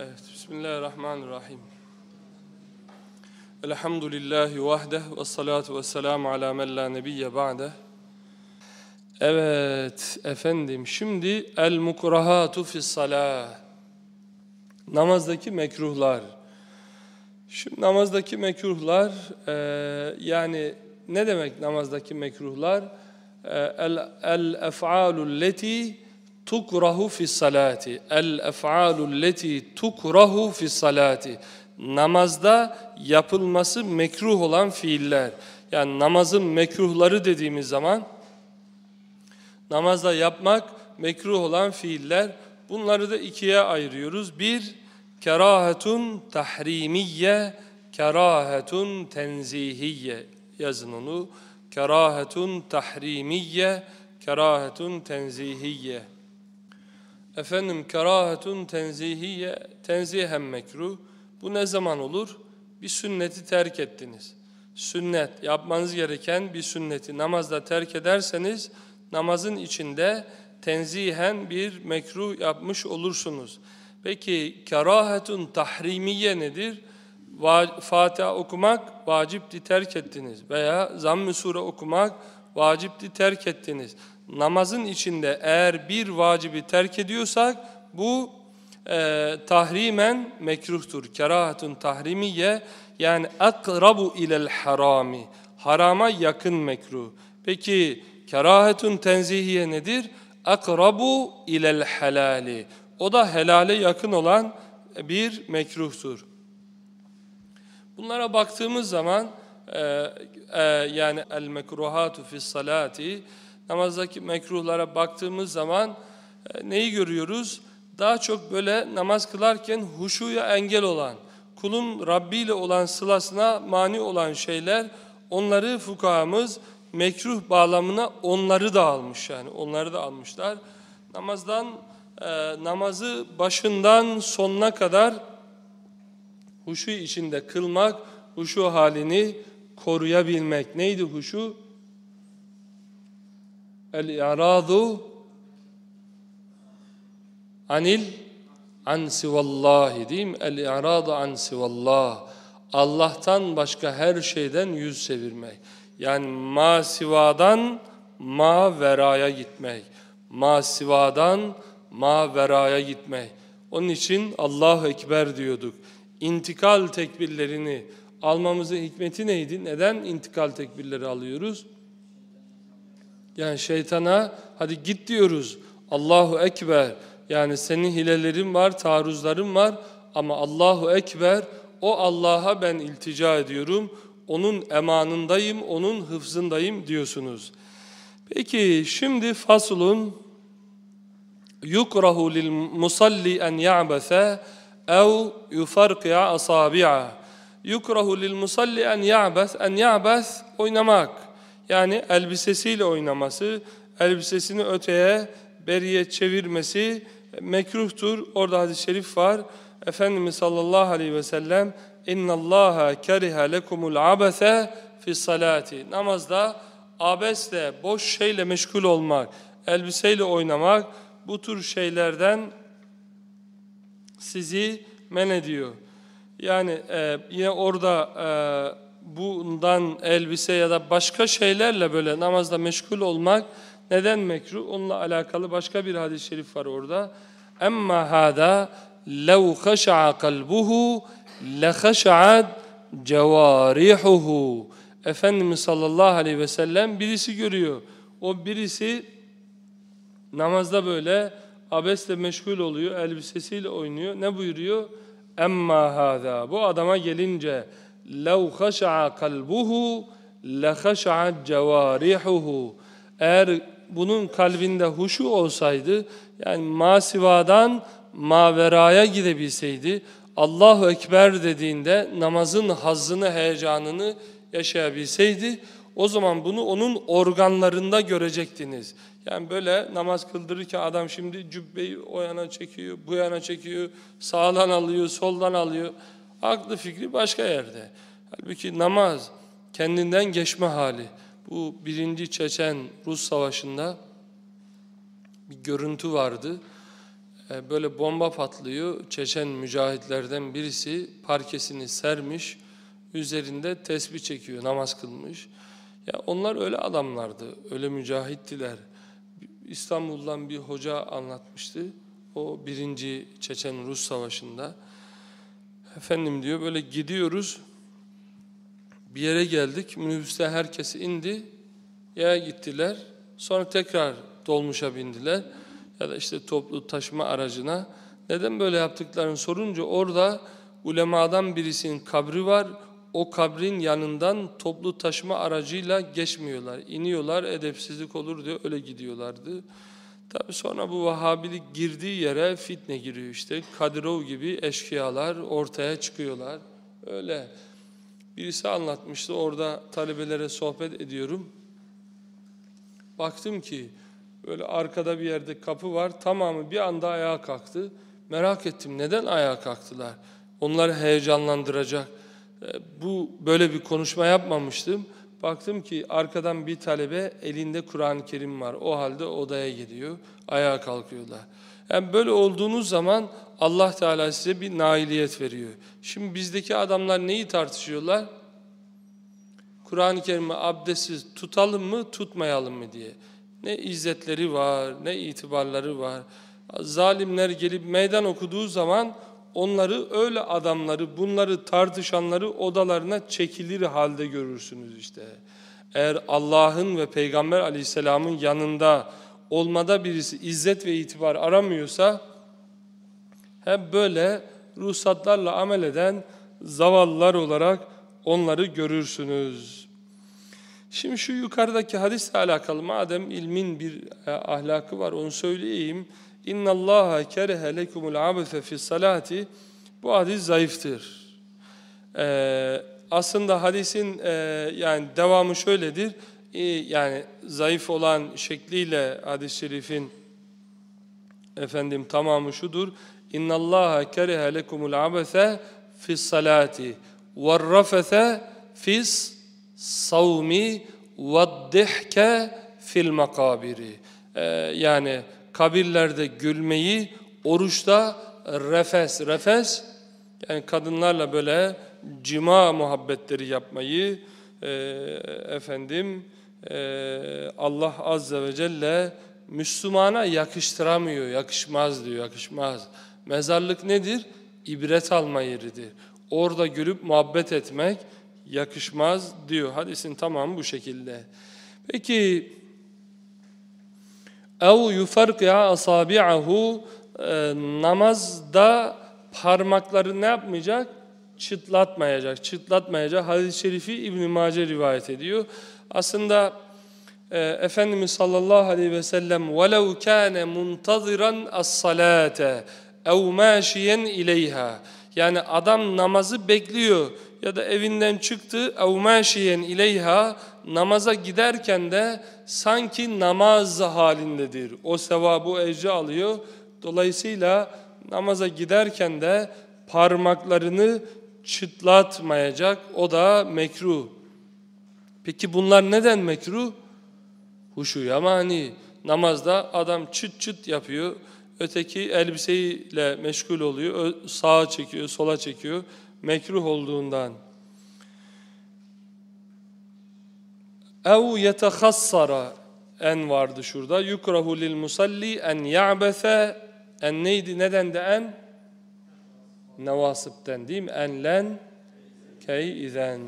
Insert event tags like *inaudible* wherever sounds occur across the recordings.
Evet, Bismillahirrahmanirrahim. Elhamdülillahi vahdeh ve salatu ve selamu ala men la nebiyye ba'deh. Evet efendim şimdi el mukrahatu fis salah. Namazdaki mekruhlar. Şimdi namazdaki mekruhlar e, yani ne demek namazdaki mekruhlar? E, el el ef'alul leti tukrahu fis salati. El ef'alul leti tukrahu fis salati. Namazda yapılması mekruh olan fiiller. Yani namazın mekruhları dediğimiz zaman namazda yapmak mekruh olan fiiller. Bunları da ikiye ayırıyoruz. Bir, kerahetun tahrimiye, kerahetun tenzihiye. Yazın onu. Kerahetun tahrimiye, kerahetun tenzihiye. Efendim kerahetun tenzihiye, tenzihen mekruh. Bu ne zaman olur? Bir sünneti terk ettiniz. Sünnet, yapmanız gereken bir sünneti namazda terk ederseniz namazın içinde tenzihen bir mekruh yapmış olursunuz. Peki kerahetun tahrimiye nedir? Fatiha okumak vacipti terk ettiniz veya zamm-ı sure okumak vacipti terk ettiniz. Namazın içinde eğer bir vacibi terk ediyorsak bu e, tahrimen mekruhtur. Kerahatun tahrimiye yani akrabu ilel harami. Harama yakın mekruh. Peki kerahetun tenzihiye nedir? Akrabu ilel helali. O da helale yakın olan bir mekruhtur. Bunlara baktığımız zaman e, e, yani el mekruhatu fis salati namazdaki mekruhlara baktığımız zaman e, neyi görüyoruz? Daha çok böyle namaz kılarken huşuya engel olan, kulun Rabbi ile olan sılasına mani olan şeyler, onları fukahamız mekruh bağlamına onları da almış yani onları da almışlar. Namazdan e, namazı başından sonuna kadar huşu içinde kılmak, huşu halini koruyabilmek. Neydi huşu? El-i'radu anil an sivallahi değil mi? El-i'radu an sivallah. Allah'tan başka her şeyden yüz çevirmek. Yani ma sivadan ma veraya gitmek. Ma sivadan ma veraya gitmek. Onun için Allahu Ekber diyorduk. İntikal tekbirlerini almamızın hikmeti neydi? Neden intikal tekbirleri alıyoruz? Yani şeytana hadi git diyoruz. Allahu Ekber. Yani senin hilelerin var, taarruzların var ama Allahu Ekber o Allah'a ben iltica ediyorum. Onun emanındayım, onun hıfzındayım diyorsunuz. Peki şimdi faslun yukrahu lil musalli en ya'basa ev yufarqi'a asabi'a. Yukrahu lil musalli en ya'bas en ya'bas oynamak. Yani elbisesiyle oynaması, elbisesini öteye, beriye çevirmesi mekruhtur. Orada hadis-i şerif var. Efendimiz sallallahu aleyhi ve sellem اِنَّ اللّٰهَ كَرِهَ لَكُمُ الْعَبَثَ fi salati. Namazda abesle, boş şeyle meşgul olmak, elbiseyle oynamak bu tür şeylerden sizi men ediyor. Yani e, yine orada e, bundan elbise ya da başka şeylerle böyle namazda meşgul olmak neden mekruh? Onunla alakalı başka bir hadis-i şerif var orada. Emma hada lev haşa'a kalbuhu le haşa'at cevarihuhu. Efendimiz sallallahu aleyhi ve sellem birisi görüyor. O birisi namazda böyle abesle meşgul oluyor, elbisesiyle oynuyor. Ne buyuruyor? Emma hada. Bu adama gelince haşa'a kalbuhu le haşa'at cevarihuhu. Eğer bunun kalbinde huşu olsaydı, yani masivadan maveraya gidebilseydi, Allahu Ekber dediğinde namazın hazzını, heyecanını yaşayabilseydi, o zaman bunu onun organlarında görecektiniz. Yani böyle namaz kıldırırken adam şimdi cübbeyi o yana çekiyor, bu yana çekiyor, sağdan alıyor, soldan alıyor. Aklı fikri başka yerde. Halbuki namaz kendinden geçme hali. Bu birinci Çeçen Rus Savaşı'nda bir görüntü vardı. E, böyle bomba patlıyor. Çeçen mücahitlerden birisi parkesini sermiş. Üzerinde tesbih çekiyor, namaz kılmış. Ya onlar öyle adamlardı, öyle mücahittiler. İstanbul'dan bir hoca anlatmıştı. O birinci Çeçen-Rus savaşında. Efendim diyor böyle gidiyoruz. Bir yere geldik. Minibüste herkes indi. Ya gittiler. Sonra tekrar dolmuşa bindiler. Ya da işte toplu taşıma aracına. Neden böyle yaptıklarını sorunca orada ulemadan birisinin kabri var. O kabrin yanından toplu taşıma aracıyla geçmiyorlar. İniyorlar edepsizlik olur diyor öyle gidiyorlardı. Tabi sonra bu Vahabilik girdiği yere fitne giriyor işte. Kadirov gibi eşkıyalar ortaya çıkıyorlar. Öyle. Birisi anlatmıştı orada talebelere sohbet ediyorum. Baktım ki böyle arkada bir yerde kapı var tamamı bir anda ayağa kalktı. Merak ettim neden ayağa kalktılar? Onları heyecanlandıracak. E, bu böyle bir konuşma yapmamıştım. Baktım ki arkadan bir talebe elinde Kur'an-ı Kerim var. O halde odaya gidiyor. Ayağa kalkıyorlar. Yani böyle olduğunuz zaman Allah Teala size bir nailiyet veriyor. Şimdi bizdeki adamlar neyi tartışıyorlar? Kur'an-ı Kerim'i abdestsiz tutalım mı, tutmayalım mı diye. Ne izzetleri var, ne itibarları var. Zalimler gelip meydan okuduğu zaman onları öyle adamları, bunları tartışanları odalarına çekilir halde görürsünüz işte. Eğer Allah'ın ve Peygamber aleyhisselamın yanında olmada birisi izzet ve itibar aramıyorsa hep böyle ruhsatlarla amel eden zavallılar olarak onları görürsünüz. Şimdi şu yukarıdaki hadisle alakalı madem ilmin bir e, ahlakı var onu söyleyeyim. İnna Allaha kerehe lekumul abese fi salati. Bu hadis zayıftır. Ee, aslında hadisin e, yani devamı şöyledir. E, yani zayıf olan şekliyle hadis-i şerifin efendim tamamı şudur. Kerehe lekumul abese fi salati ve rafese fis savmi ve dihke fil makabiri. Ee, yani kabirlerde gülmeyi, oruçta refes, refes yani kadınlarla böyle cima muhabbetleri yapmayı e, efendim e, Allah azze ve celle Müslümana yakıştıramıyor, yakışmaz diyor, yakışmaz. Mezarlık nedir? İbret alma yeridir. Orada gülüp muhabbet etmek yakışmaz diyor. Hadisin tamamı bu şekilde. Peki ev yufarki'a asabi'ahu e, namazda parmakları ne yapmayacak? Çıtlatmayacak, çıtlatmayacak. Hadis-i şerifi İbn-i Mace rivayet ediyor. Aslında e, Efendimiz sallallahu aleyhi ve sellem وَلَوْ كَانَ مُنْتَظِرًا الصَّلَاةَ اَوْ مَاشِيًا اِلَيْهَا Yani adam namazı bekliyor ya da evinden çıktı اَوْ مَاشِيًا اِلَيْهَا Namaza giderken de sanki namaz halindedir. O sevabı, o ecri alıyor. Dolayısıyla namaza giderken de parmaklarını çıtlatmayacak. O da mekruh. Peki bunlar neden mekruh? Huşu yamani. Namazda adam çıt çıt yapıyor. Öteki elbiseyle meşgul oluyor. Sağa çekiyor, sola çekiyor. Mekruh olduğundan. Ev yetehassara en vardı şurada. Yukrahu lil musalli en ya'bese en neydi? Neden de en? Nevasıpten değil mi? En len key izen.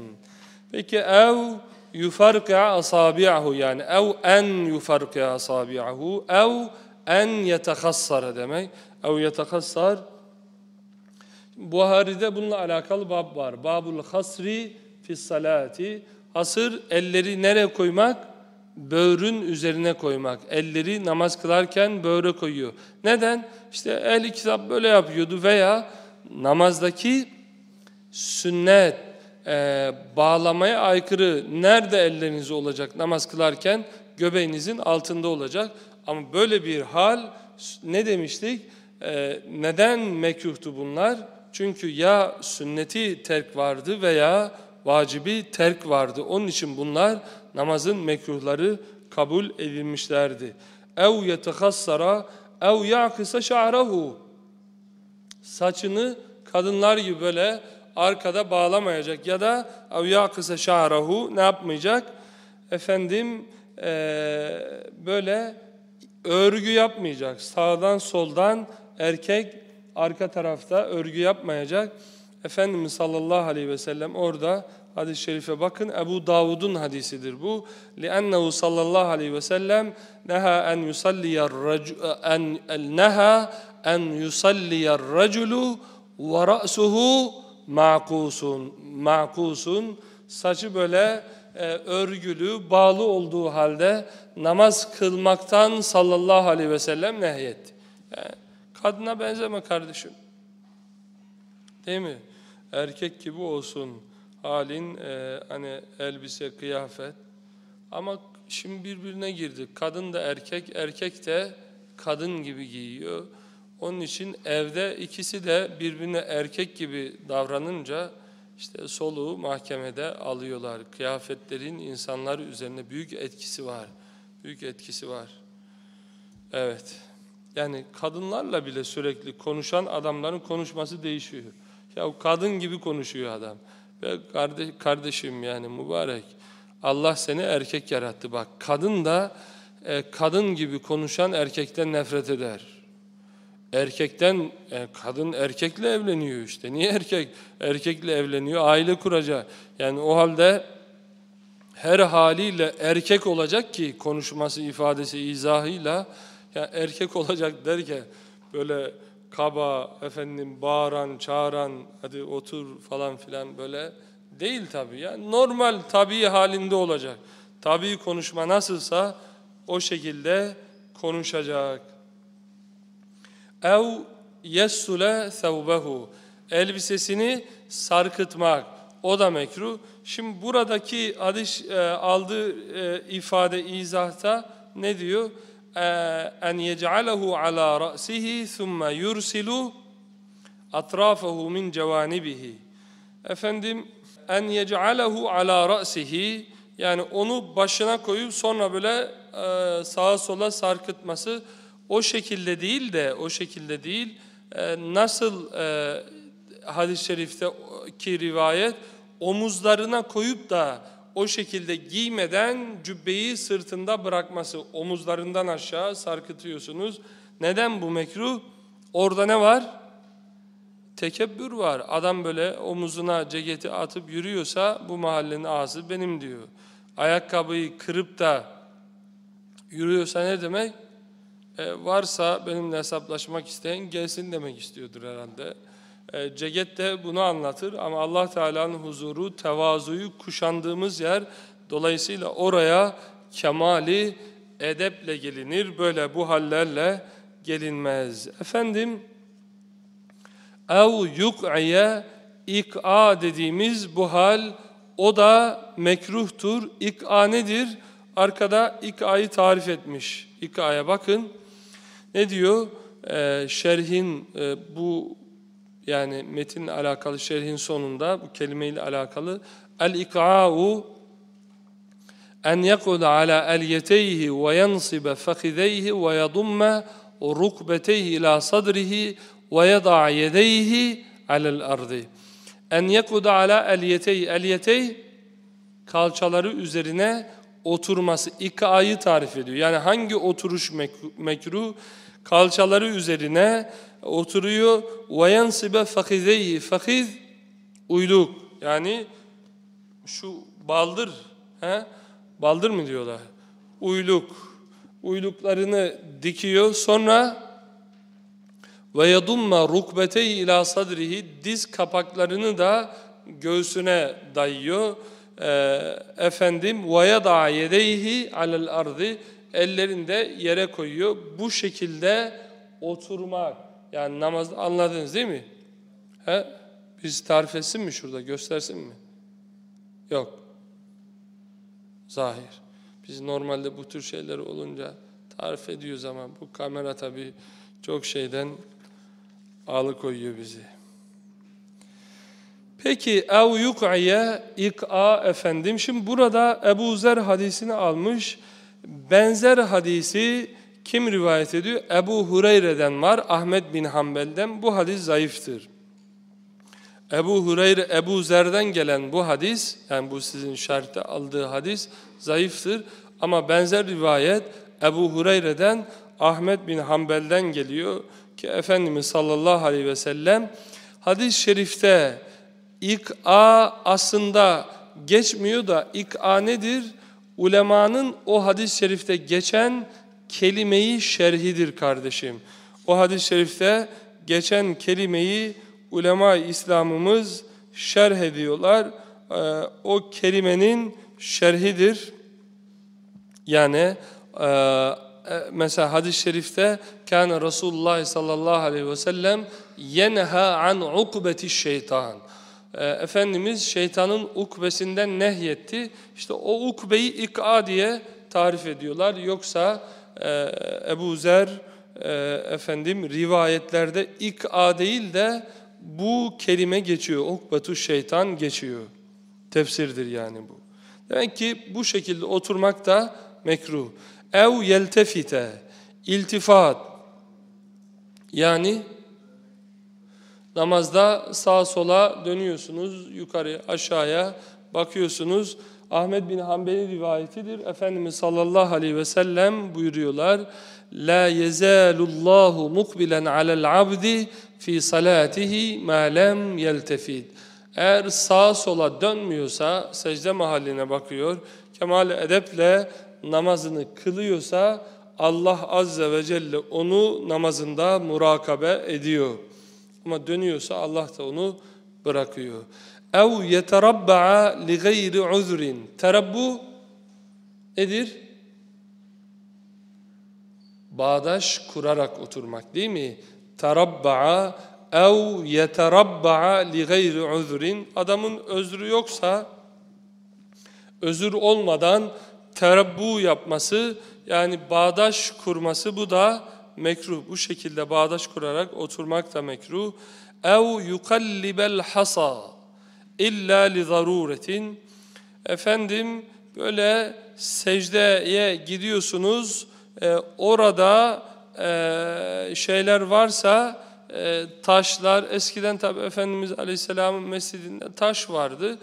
Peki ev yufarki'a asabi'ahu yani ev en yufarki'a asabi'ahu ev en yetehassara demek. Ev yetehassar Buhari'de bununla alakalı bab var. Babul hasri fi salati Hasır elleri nereye koymak? Böğrün üzerine koymak. Elleri namaz kılarken böğre koyuyor. Neden? İşte ehli kitap böyle yapıyordu veya namazdaki sünnet, e, bağlamaya aykırı nerede elleriniz olacak namaz kılarken? Göbeğinizin altında olacak. Ama böyle bir hal ne demiştik? E, neden mekruhtu bunlar? Çünkü ya sünneti terk vardı veya vacibi terk vardı. Onun için bunlar namazın mekruhları kabul edilmişlerdi. Ev yetehassara ev ya'kısa şa'rahu saçını kadınlar gibi böyle arkada bağlamayacak ya da ev ya'kısa şa'rahu ne yapmayacak? Efendim eee, böyle örgü yapmayacak. Sağdan soldan erkek arka tarafta örgü yapmayacak. Efendimiz sallallahu aleyhi ve sellem orada hadis-i şerife bakın Ebu Davud'un hadisidir bu. لِأَنَّهُ sallallahu aleyhi ve sellem neha en yusalliyer en neha en yusalliyer raculu ve ra'suhu ma'kusun ma'kusun saçı böyle e, örgülü, bağlı olduğu halde namaz kılmaktan sallallahu aleyhi ve sellem nehyetti. Yani kadına benzeme kardeşim. Değil mi? Erkek gibi olsun halin, e, hani elbise, kıyafet. Ama şimdi birbirine girdi. Kadın da erkek, erkek de kadın gibi giyiyor. Onun için evde ikisi de birbirine erkek gibi davranınca işte soluğu mahkemede alıyorlar. Kıyafetlerin insanlar üzerine büyük etkisi var. Büyük etkisi var. Evet. Yani kadınlarla bile sürekli konuşan adamların konuşması değişiyor. Ya kadın gibi konuşuyor adam. Ve kardeş, kardeşim yani mübarek. Allah seni erkek yarattı. Bak kadın da e, kadın gibi konuşan erkekten nefret eder. Erkekten, e, kadın erkekle evleniyor işte. Niye erkek erkekle evleniyor? Aile kuracak. Yani o halde her haliyle erkek olacak ki konuşması, ifadesi, izahıyla ya erkek olacak derken böyle kaba, efendim bağıran, çağıran, hadi otur falan filan böyle değil tabii. Yani normal, tabii halinde olacak. Tabii konuşma nasılsa o şekilde konuşacak. Ev yessule thevbehu elbisesini sarkıtmak o da mekruh. Şimdi buradaki hadis e, aldığı e, ifade izahta ne diyor? E, en yec'alehu ala ra'sihi thumma yursilu atrafahu min cevanibihi. Efendim en yec'alehu ala ra'sihi yani onu başına koyup sonra böyle e, sağa sola sarkıtması o şekilde değil de o şekilde değil e, nasıl e, hadis-i şerifteki rivayet omuzlarına koyup da o şekilde giymeden cübbeyi sırtında bırakması omuzlarından aşağı sarkıtıyorsunuz. Neden bu mekruh? Orada ne var? Tekebbür var. Adam böyle omuzuna ceketi atıp yürüyorsa bu mahallenin ağası benim diyor. Ayakkabıyı kırıp da yürüyorsa ne demek? E, varsa benimle hesaplaşmak isteyen gelsin demek istiyordur herhalde. E, ceket de bunu anlatır ama Allah Teala'nın huzuru, tevazuyu kuşandığımız yer. Dolayısıyla oraya kemali edeple gelinir. Böyle bu hallerle gelinmez. Efendim, ev yuk'iye ik'a dediğimiz bu hal o da mekruhtur. İk'a nedir? Arkada ik'a'yı tarif etmiş. İk'a'ya bakın. Ne diyor? Ee, şerhin e, bu yani metinle alakalı şerhin sonunda bu kelimeyle alakalı el-ik'a'u en yekul ala eliyeteyhi ve yansibe fakideyhi ve yadumma rukbeteyhi ila sadrihi ve yada'a yedeyhi alel ardı. En yekuda ala eliyetey. Eliyetey kalçaları üzerine oturması. İka'yı tarif ediyor. Yani hangi oturuş mekruh? Kalçaları üzerine oturuyor. Yansibe fakizeyhi. Fakiz uyluk. Yani şu baldır. He? Baldır mı diyorlar? Uyluk. Uyluklarını dikiyor. Sonra ve yadumma rukbeteyi ila diz kapaklarını da göğsüne dayıyor. Ee, efendim ve yada yedeyhi alel ardı ellerini de yere koyuyor. Bu şekilde oturmak. Yani namaz anladınız değil mi? He? Biz tarif etsin mi şurada? Göstersin mi? Yok. Zahir. Biz normalde bu tür şeyler olunca tarif ediyoruz ama bu kamera tabii çok şeyden alıkoyuyor bizi. Peki ev yuk'iye ik'a efendim. Şimdi burada Ebu Zer hadisini almış. Benzer hadisi Kim rivayet ediyor? Ebu Hureyre'den var, Ahmet bin Hanbel'den. Bu hadis zayıftır. Ebu Hureyre, Ebu Zer'den gelen bu hadis, yani bu sizin şerhte aldığı hadis zayıftır. Ama benzer rivayet Ebu Hureyre'den Ahmet bin Hanbel'den geliyor ki Efendimiz sallallahu aleyhi ve sellem hadis-i şerifte ik'a aslında geçmiyor da ik'a nedir? Ulemanın o hadis-i şerifte geçen kelimeyi şerhidir kardeşim. O hadis-i şerifte geçen kelimeyi ulema İslam'ımız şerh ediyorlar. Ee, o kelimenin şerhidir. Yani e, e, mesela hadis-i şerifte kâne Resulullah sallallahu aleyhi ve sellem yenha an ukbeti şeytan. E, Efendimiz şeytanın ukbesinden nehyetti. İşte o ukbeyi ik'a diye tarif ediyorlar. Yoksa e, Ebu Zer e, efendim rivayetlerde ik'a değil de bu kelime geçiyor. Ukbetu şeytan geçiyor. Tefsirdir yani bu. Demek ki bu şekilde oturmak da mekruh. Ev yeltefite iltifat yani namazda sağa sola dönüyorsunuz yukarı aşağıya bakıyorsunuz. Ahmet bin Hanbel'in rivayetidir. Efendimiz sallallahu aleyhi ve sellem buyuruyorlar. La yezalullahu mukbilen alel abdi fi salatihi ma lem yeltefit. Eğer sağa sola dönmüyorsa secde mahalline bakıyor. Kemal edeple namazını kılıyorsa Allah azze ve celle onu namazında murakabe ediyor. Ama dönüyorsa Allah da onu bırakıyor. Ev yeterabba'a li gayri uzrin. Terabbu nedir? Bağdaş kurarak oturmak değil mi? Terabba'a ev yeterabba'a li gayri. Adamın özrü yoksa özür olmadan terabbu yapması yani bağdaş kurması bu da mekruh. Bu şekilde bağdaş kurarak oturmak da mekruh. Ev yukallibel hasa illa li. Efendim böyle secdeye gidiyorsunuz. E, orada e, şeyler varsa e, taşlar eskiden tabi Efendimiz Aleyhisselam'ın mescidinde taş vardı.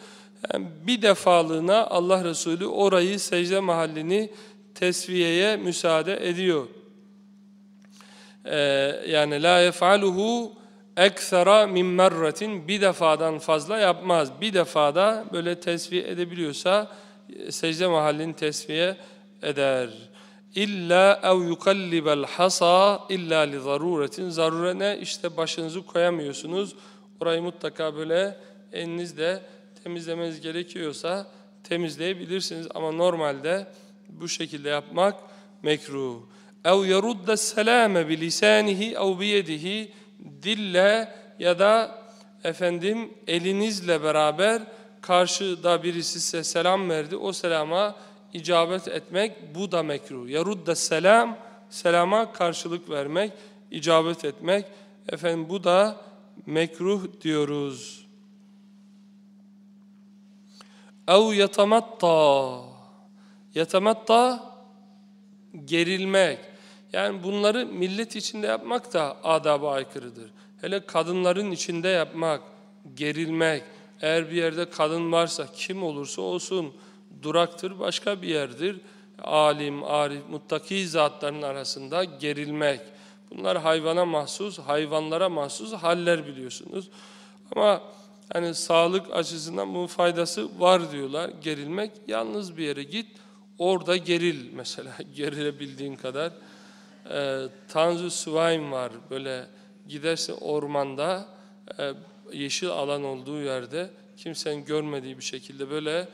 Yani bir defalığına Allah Resulü orayı secde mahallini tesviyeye müsaade ediyor. Ee, yani la yef'aluhu eksera min merratin bir defadan fazla yapmaz. Bir defada böyle tesviye edebiliyorsa e, secde mahallini tesviye eder. İlla ev yukallibel hasa illa li zaruretin. Zarure ne? İşte başınızı koyamıyorsunuz. Orayı mutlaka böyle elinizle temizlemeniz gerekiyorsa temizleyebilirsiniz. Ama normalde bu şekilde yapmak mekruh ev yerudda selame bi lisanihi ev dille ya da efendim elinizle beraber karşıda birisi size selam verdi. O selama icabet etmek bu da mekruh. Yerudda selam selama karşılık vermek, icabet etmek. Efendim bu da mekruh diyoruz. Ev yatamatta. Yatamatta gerilmek. Yani bunları millet içinde yapmak da adaba aykırıdır. Hele kadınların içinde yapmak, gerilmek. Eğer bir yerde kadın varsa kim olursa olsun duraktır, başka bir yerdir. Alim, arif, muttaki zatların arasında gerilmek. Bunlar hayvana mahsus, hayvanlara mahsus haller biliyorsunuz. Ama hani sağlık açısından bunun faydası var diyorlar. Gerilmek yalnız bir yere git, orada geril mesela *laughs* gerilebildiğin kadar. Ee, Tanzu Suvaym var böyle gidersin ormanda e, yeşil alan olduğu yerde kimsenin görmediği bir şekilde böyle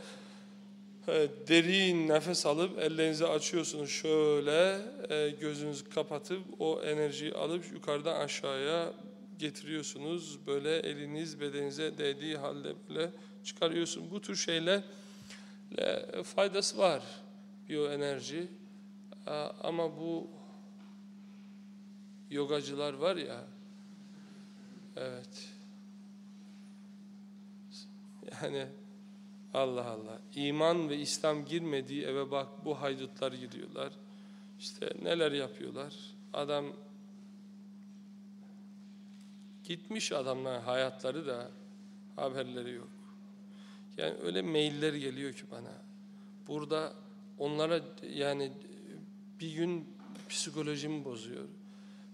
e, derin nefes alıp ellerinizi açıyorsunuz şöyle e, gözünüzü kapatıp o enerjiyi alıp yukarıdan aşağıya getiriyorsunuz. Böyle eliniz bedeninize değdiği halde böyle çıkarıyorsun. Bu tür şeyler faydası var biyoenerji. Ama bu yogacılar var ya evet yani Allah Allah iman ve İslam girmediği eve bak bu haydutlar giriyorlar. İşte neler yapıyorlar. Adam gitmiş adamlar hayatları da haberleri yok. Yani öyle mailler geliyor ki bana. Burada onlara yani bir gün psikolojimi bozuyor.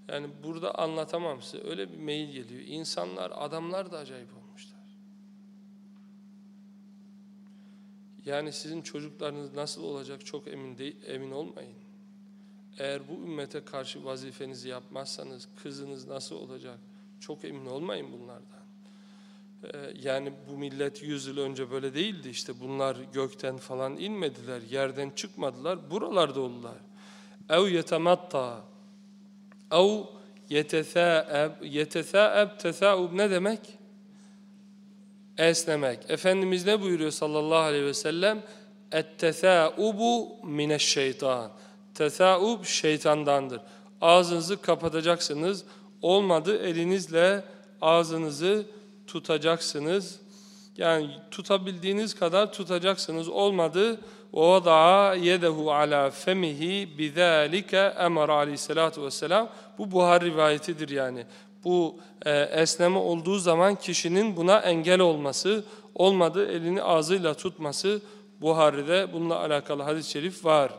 Yani burada anlatamam size. Öyle bir mail geliyor. İnsanlar, adamlar da acayip olmuşlar. Yani sizin çocuklarınız nasıl olacak çok emin değil, emin olmayın. Eğer bu ümmete karşı vazifenizi yapmazsanız kızınız nasıl olacak çok emin olmayın bunlardan. Ee, yani bu millet yüz yıl önce böyle değildi işte bunlar gökten falan inmediler, yerden çıkmadılar, buralarda oldular. Ev yetematta ev yetethâeb yetethâeb tesâub ne demek? Esnemek. Efendimiz ne buyuruyor sallallahu aleyhi ve sellem? Et-tesâubu mineşşeytan. Tesâub şeytandandır. Ağzınızı kapatacaksınız. Olmadı elinizle ağzınızı tutacaksınız. Yani tutabildiğiniz kadar tutacaksınız. Olmadı da yedehu ala femihi bizalika emara aleyhissalatu vesselam. Bu Buhari rivayetidir yani. Bu e, esneme olduğu zaman kişinin buna engel olması, olmadı elini ağzıyla tutması Buhari'de bununla alakalı hadis-i şerif var.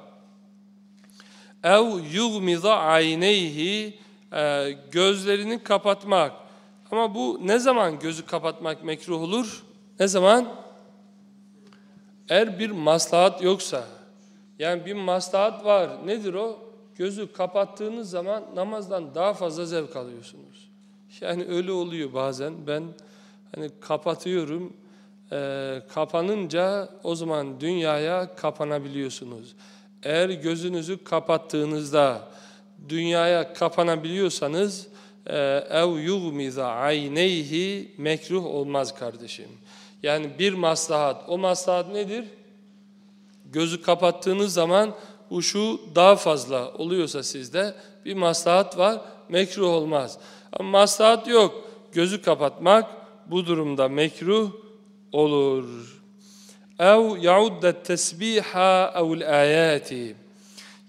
Yugmiza ayneyhi e, gözlerini kapatmak. Ama bu ne zaman gözü kapatmak mekruh olur? Ne zaman? Eğer bir maslahat yoksa, yani bir maslahat var. Nedir o? Gözü kapattığınız zaman namazdan daha fazla zevk alıyorsunuz. Yani öyle oluyor bazen. Ben hani kapatıyorum. E, kapanınca o zaman dünyaya kapanabiliyorsunuz. Eğer gözünüzü kapattığınızda dünyaya kapanabiliyorsanız e, ev yugmiza ayneyhi mekruh olmaz kardeşim. Yani bir maslahat. O maslahat nedir? Gözü kapattığınız zaman uşu daha fazla oluyorsa sizde bir maslahat var, mekruh olmaz. Ama maslahat yok. Gözü kapatmak bu durumda mekruh olur. Ev yaudde tesbiha ev'l ayati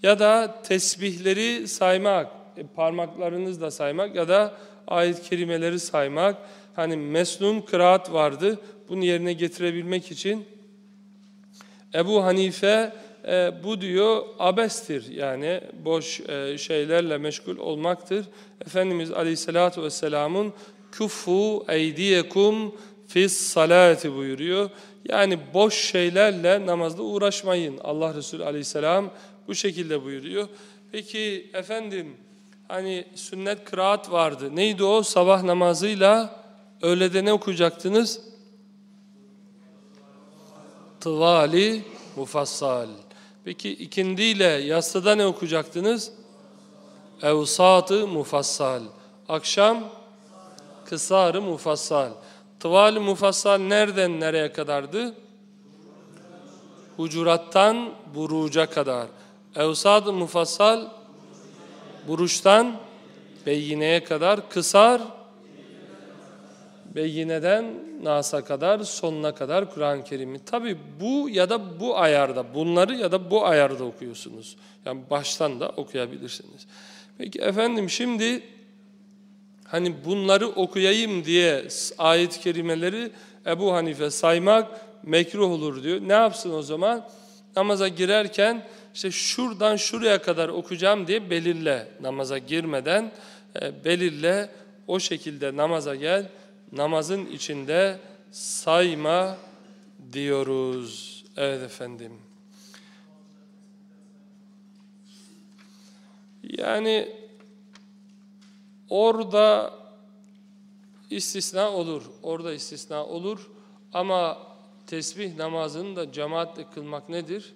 ya da tesbihleri saymak, e, parmaklarınızla saymak ya da ayet kelimeleri saymak. Hani mesnun kıraat vardı. Bunu yerine getirebilmek için Ebu Hanife e, bu diyor abestir yani boş e, şeylerle meşgul olmaktır. Efendimiz Aleyhisselatü Vesselam'ın küffu eydiyekum fis salati buyuruyor. Yani boş şeylerle namazda uğraşmayın. Allah Resulü Aleyhisselam bu şekilde buyuruyor. Peki efendim hani sünnet kıraat vardı. Neydi o? Sabah namazıyla öğlede ne okuyacaktınız? Tıvali mufassal. Peki ikindiyle yastıda ne okuyacaktınız? Evsatı mufassal. Akşam kısarı mufassal. Tıvali mufassal nereden nereye kadardı? Hucurattan buruca kadar. Evsad-ı mufassal buruştan beyineye kadar kısar beyineden nasa kadar sonuna kadar Kur'an-ı Kerim'i. Tabi bu ya da bu ayarda bunları ya da bu ayarda okuyorsunuz. Yani baştan da okuyabilirsiniz. Peki efendim şimdi hani bunları okuyayım diye ayet-i kerimeleri Ebu Hanife saymak mekruh olur diyor. Ne yapsın o zaman? Namaza girerken işte şuradan şuraya kadar okuyacağım diye belirle namaza girmeden e, belirle o şekilde namaza gel namazın içinde sayma diyoruz. Evet efendim. Yani orada istisna olur. Orada istisna olur. Ama tesbih namazını da cemaatle kılmak nedir?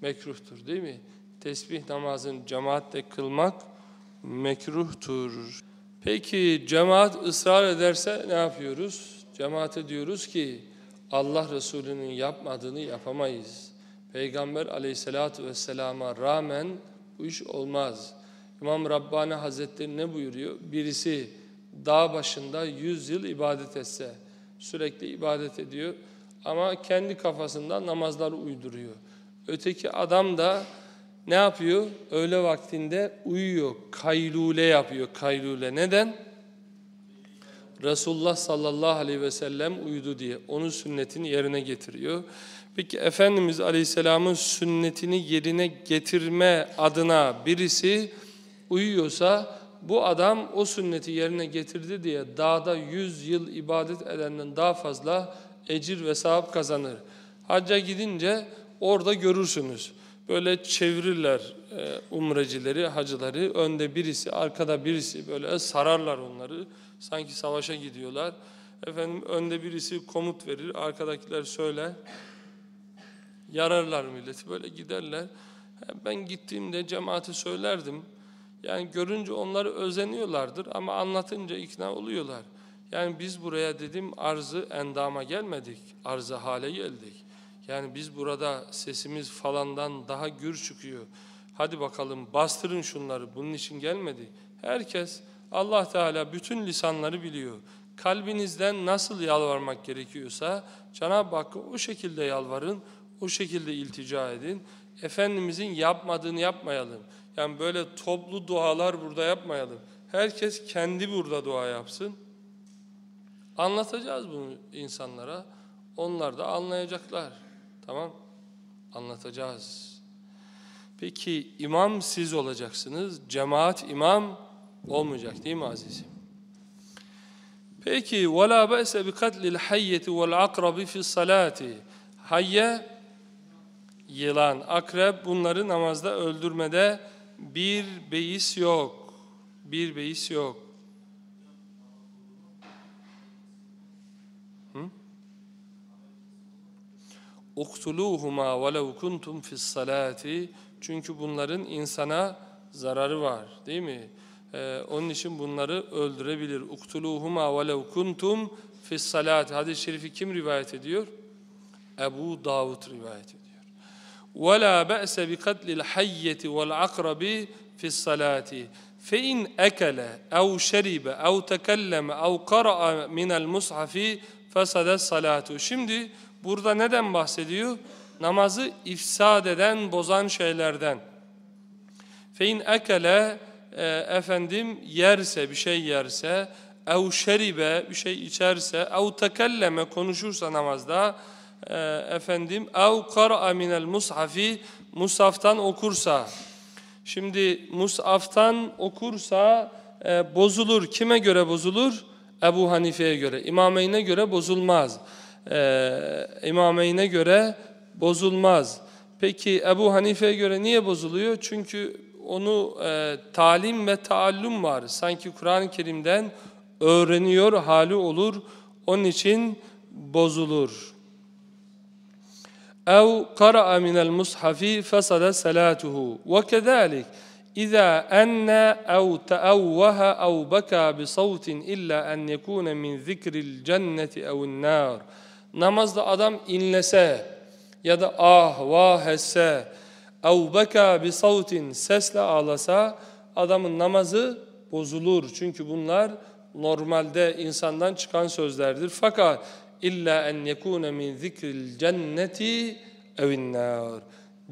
Mekruhtur değil mi? Tesbih namazını cemaatle kılmak mekruhtur. Peki cemaat ısrar ederse ne yapıyoruz? Cemaate diyoruz ki Allah Resulü'nün yapmadığını yapamayız. Peygamber aleyhissalatü vesselama rağmen bu iş olmaz. İmam Rabbani Hazretleri ne buyuruyor? Birisi dağ başında yüz yıl ibadet etse, sürekli ibadet ediyor ama kendi kafasında namazları uyduruyor. Öteki adam da ne yapıyor? Öğle vaktinde uyuyor, kaylule yapıyor, kaylule. Neden? Resulullah sallallahu aleyhi ve sellem uyudu diye onun sünnetini yerine getiriyor. Peki Efendimiz aleyhisselamın sünnetini yerine getirme adına birisi uyuyorsa bu adam o sünneti yerine getirdi diye dağda 100 yıl ibadet edenden daha fazla ecir ve sevap kazanır. Hacca gidince orada görürsünüz. Böyle çevirirler e, umrecileri, hacıları. Önde birisi, arkada birisi böyle sararlar onları. Sanki savaşa gidiyorlar. Efendim önde birisi komut verir, arkadakiler söyler. Yararlar milleti böyle giderler. Ben gittiğimde cemaati söylerdim. Yani görünce onları özeniyorlardır ama anlatınca ikna oluyorlar. Yani biz buraya dedim arzı endama gelmedik, arzı hale geldik. Yani biz burada sesimiz falandan daha gür çıkıyor. Hadi bakalım bastırın şunları bunun için gelmedi. Herkes Allah Teala bütün lisanları biliyor. Kalbinizden nasıl yalvarmak gerekiyorsa Cenab-ı Hakk'a o şekilde yalvarın, o şekilde iltica edin. Efendimizin yapmadığını yapmayalım. Yani böyle toplu dualar burada yapmayalım. Herkes kendi burada dua yapsın. Anlatacağız bunu insanlara. Onlar da anlayacaklar. Tamam? Anlatacağız. Peki imam siz olacaksınız. Cemaat imam olmayacak değil mi azizim? Peki وَلَا بَأْسَ بِقَتْلِ الْحَيَّةِ وَالْعَقْرَبِ فِي الصَّلَاةِ Hayye, yılan, akrep bunları namazda öldürmede bir beis yok. Bir beis yok. uktuluhuma velev kuntum fis salati çünkü bunların insana zararı var değil mi? Ee, onun için bunları öldürebilir. Uktuluhuma velev kuntum fis salati. Hadis-i şerifi kim rivayet ediyor? Ebu Davud rivayet ediyor. وَلَا بَأْسَ بِقَتْلِ الْحَيَّةِ وَالْعَقْرَبِ فِي الصَّلَاةِ فَاِنْ اَكَلَ اَوْ شَرِبَ اَوْ تَكَلَّمَ اَوْ قَرَأَ مِنَ الْمُصْحَفِ فَسَدَ الصَّلَاةُ Şimdi Burada neden bahsediyor? Namazı ifsad eden, bozan şeylerden. Fein ekele e, efendim yerse, bir şey yerse, ev şeribe, bir şey içerse, ev tekelleme, konuşursa namazda, e, efendim, ev kara'a minel mushafi, musaftan okursa. Şimdi musaftan okursa e, bozulur. Kime göre bozulur? Ebu Hanife'ye göre. İmameyne göre bozulmaz e, imameyne göre bozulmaz. Peki Ebu Hanife'ye göre niye bozuluyor? Çünkü onu e, talim ve taallum var. Sanki Kur'an-ı Kerim'den öğreniyor hali olur. Onun için bozulur. اَوْ قَرَأَ مِنَ الْمُصْحَفِ فَسَدَ سَلَاتُهُ وَكَذَٰلِكَ إذا أنى أو تأوه أو بكى بصوت إلا أن يكون من ذكر الجنة أو النار namazda adam inlese ya da ah vah etse ev beka bi savtin sesle ağlasa adamın namazı bozulur. Çünkü bunlar normalde insandan çıkan sözlerdir. Fakat illa en yekune min zikril cenneti evin.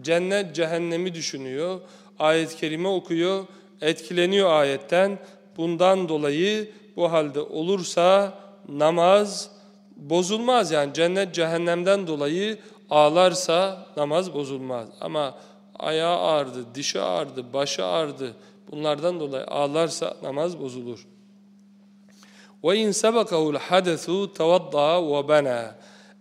Cennet cehennemi düşünüyor. Ayet-i kerime okuyor. Etkileniyor ayetten. Bundan dolayı bu halde olursa namaz bozulmaz yani cennet cehennemden dolayı ağlarsa namaz bozulmaz. Ama ayağı ağrıdı, dişi ağrıdı, başı ağrıdı bunlardan dolayı ağlarsa namaz bozulur. Sabakahu'l hadesu tawadda ve bana.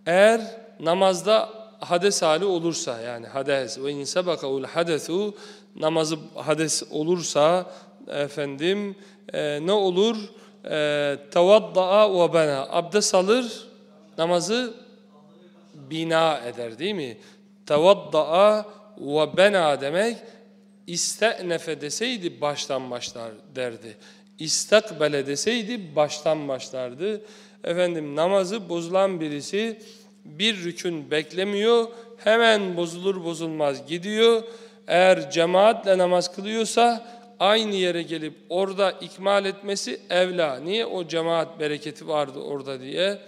Eğer namazda hades hali olursa yani hades in sabakahu'l hadesu namazı hades olursa efendim e, ne olur? E, tavadda ve bana. Abdest alır namazı bina eder değil mi? Tevadda'a ve bena demek iste'nefe deseydi baştan başlar derdi. İstakbele deseydi baştan başlardı. Efendim namazı bozulan birisi bir rükün beklemiyor. Hemen bozulur bozulmaz gidiyor. Eğer cemaatle namaz kılıyorsa aynı yere gelip orada ikmal etmesi evla. Niye? O cemaat bereketi vardı orada diye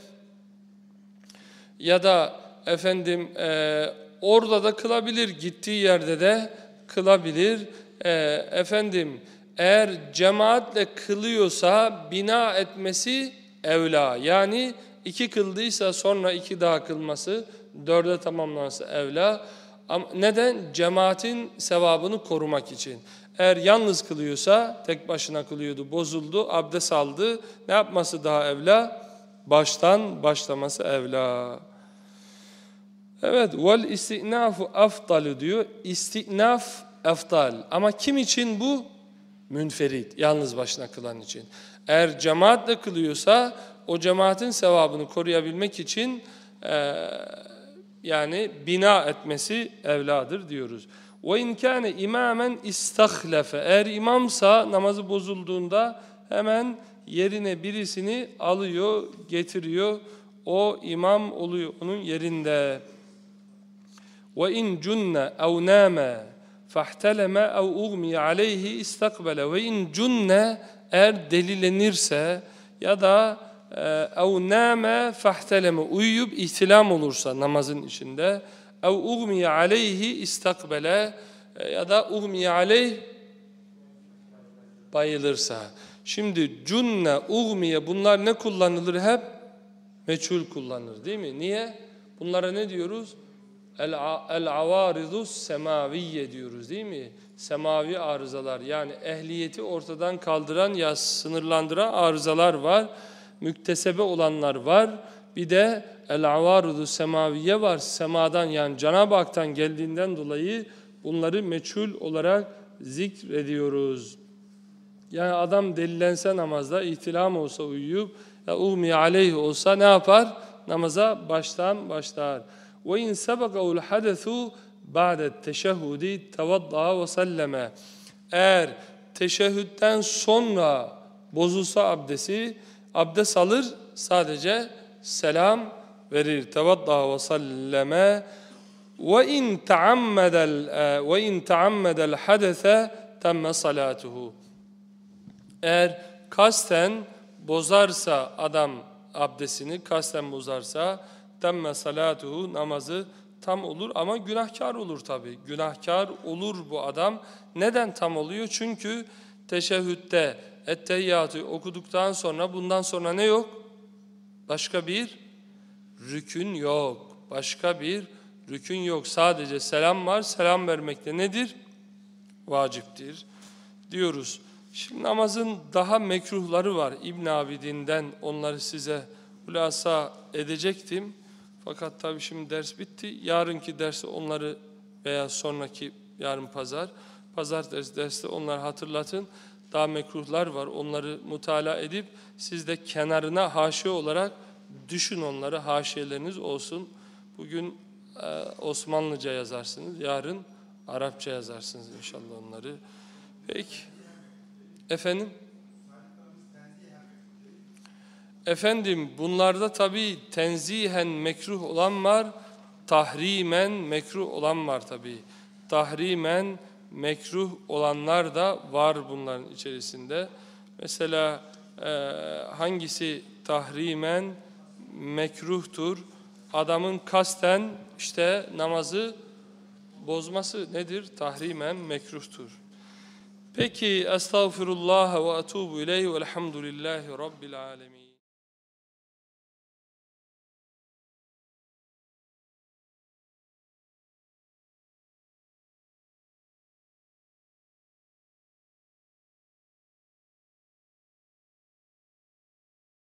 ya da efendim e, orada da kılabilir, gittiği yerde de kılabilir. Ee, efendim eğer cemaatle kılıyorsa bina etmesi evla. Yani iki kıldıysa sonra iki daha kılması, dörde tamamlansa evla. Ama neden? Cemaatin sevabını korumak için. Eğer yalnız kılıyorsa, tek başına kılıyordu, bozuldu, abdest aldı. Ne yapması daha evla? Baştan başlaması evla. Evet, vel istinafu afdalu diyor. İstinaf eftal. Ama kim için bu? Münferit, yalnız başına kılan için. Eğer cemaatle kılıyorsa o cemaatin sevabını koruyabilmek için e, yani bina etmesi evladır diyoruz. Ve in kana imamen istahlafe. Eğer imamsa namazı bozulduğunda hemen yerine birisini alıyor, getiriyor. O imam oluyor onun yerinde. İn cunne ev nâme fahteleme ev ugmi aleyhi istakbele. Ve in cunne eğer delilenirse ya da ev nâme fahteleme uyuyup ihtilam olursa namazın içinde ev ugmiye aleyhi istakbele ya da ugmiye aleyh bayılırsa. Şimdi cunne, ugmiye bunlar ne kullanılır hep? Meçhul kullanılır değil mi? Niye? Bunlara ne diyoruz? El-avaridus semaviye diyoruz değil mi? Semavi arızalar yani ehliyeti ortadan kaldıran ya sınırlandıran arızalar var. Müktesebe olanlar var. Bir de el-avarudu semaviye var. Semadan yani Cenab-ı Hak'tan geldiğinden dolayı bunları meçhul olarak zikrediyoruz. Yani adam delilense namazda, ihtilam olsa uyuyup, ya umi aleyh olsa ne yapar? Namaza baştan başlar. Sabaqaul hadesu ba'de teşehhudi tevadda ve salleme. Eğer teşehhütten sonra bozulsa abdesti, abdest alır sadece selam verir. Salleme ve in taammedel ve in taammedel hadese temme salatuhu. Eğer kasten bozarsa adam abdestini kasten bozarsa temme salatuhu namazı tam olur ama günahkar olur tabi. Günahkar olur bu adam. Neden tam oluyor? Çünkü teşehhütte ettehiyyatı okuduktan sonra bundan sonra ne yok? Başka bir rükün yok. Başka bir rükün yok. Sadece selam var. Selam vermek de nedir? Vaciptir diyoruz. Şimdi namazın daha mekruhları var. İbn Abidin'den onları size hulasa edecektim. Fakat tabii şimdi ders bitti. Yarınki dersi onları veya sonraki yarın pazar, pazartesi derste onları hatırlatın. Daha mekruhlar var. Onları mutala edip siz de kenarına haşiye olarak düşün onları. Haşiyeleriniz olsun. Bugün e, Osmanlıca yazarsınız. Yarın Arapça yazarsınız inşallah onları. Peki. Efendim? Efendim bunlarda tabi tenzihen mekruh olan var, tahrimen mekruh olan var tabi. Tahrimen mekruh olanlar da var bunların içerisinde. Mesela e, hangisi tahrimen mekruhtur? Adamın kasten işte namazı bozması nedir? Tahrimen mekruhtur. Peki estağfirullah ve etubu ileyhi velhamdülillahi rabbil alemin.